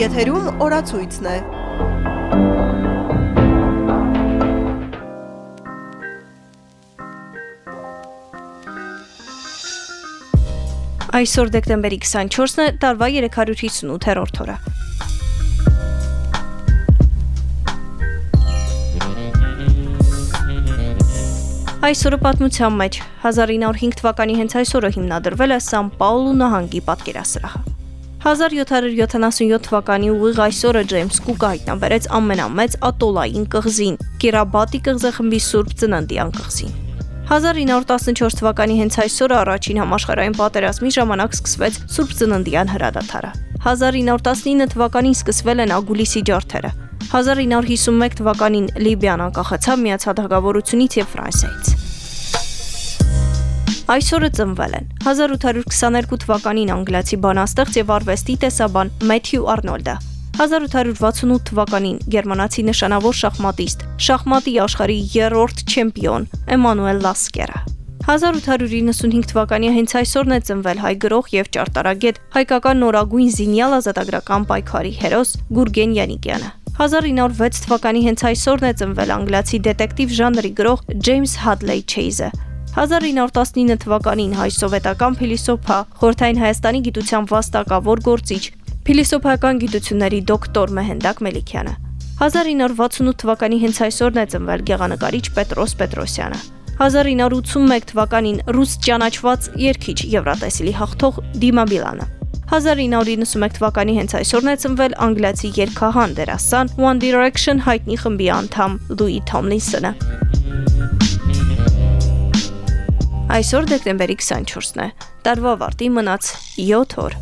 Եթերում օրացույցն է։ Այսօր դեկտեմբերի 24-ն է, տարվա 358-րդ օրը։ Այսօրը պատմության մեջ 1905 թվականի հենց այսօրը հիմնադրվել է Սան Պաուլու նահանգի պատկերասրահը։ 1777 թվականի ուղիղ այսօրը Ջեյմս Կուկը հայտնաբերեց ամենամեծ ատոլային կղզին՝ Կիրաբատի կղզեխմբի Սուրբ Ծննդյան կղզին։ 1914 թվականի հենց այսօրը առաջին համաշխարհային պատերազմի ժամանակ սկսվեց Սուրբ Ծննդյան հրադադարը։ 1919 թվականին սկսվել են Ագուլիսի ջարդերը։ 1951 թվականին Լիբիան անկախացավ Միացյալ Հակավորությունից եւ Ֆրանսիայից։ Այսօրը ծնվել են 1822 թվականին անգլիացի բանաստեղծ եւ արվեստի տեսաբան Մեթյու Արնոլդը, 1868 թվականին գերմանացի նշանավոր շախմատիստ, շախմատի աշխարհի երրորդ չեմպիոն Էմանուել Լասկերը։ 1895 թվականի հենց այսօրն է ծնվել հայ գրող եւ ճարտարագետ հայկական նորագույն զինյալ ազատագրական պայքարի հերոս Գուրգեն Յանիկյանը։ 1906 թվականի հենց այսօրն է ծնվել անգլիացի դետեկտիվ ժանրի գրող Ջեյմս Հադլեյ Չեյզը, 1919 թվականին հայ սովետական փիլիսոփա, Խորթային Հայաստանի գիտության վաստակավոր գործիչ, փիլիսոփայական գիտությունների դոկտոր Մեհենդակ Մելիքյանը։ 1968 թվականի հենց այսօրն է ծնվել գեղանկարիչ Պետրոս Պետրոսյանը։ 1981 թվականին ռուս ճանաչված երգիչ Եվրատեսիլի հաղթող Դիմա Բիլանը։ 1991 թվականի հենց այսօրն է ծնվել անգլիացի երգահան դերասան One Direction հայտնի խմբի անդամ Լուի Թոմլինսոնը։ Այսօր դեկտեմբերի 24-ն է։ Տարվա վարտի մնաց 7 օր։